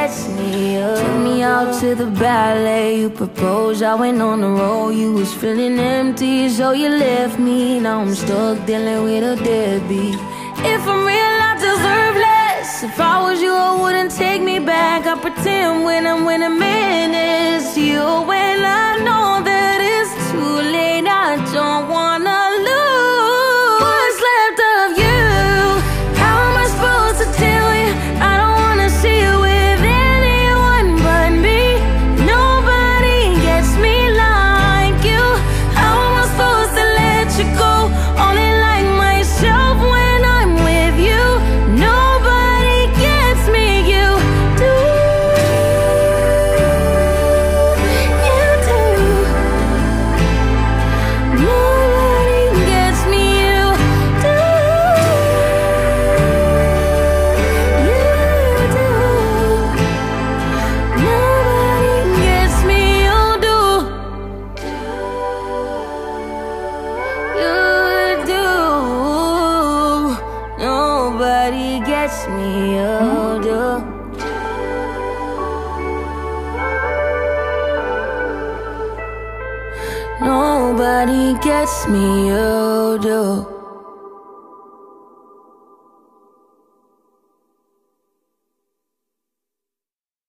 Gets me. You took me out to the ballet. You proposed. I went on the road. You was feeling empty, so you left me. Now I'm stuck dealing with a deadbeat. If I'm real, I deserve less. If I was you, I wouldn't take me back. I pretend when I'm I'm in it's you. When Gets me, oh, you do. Nobody gets me, oh, you do.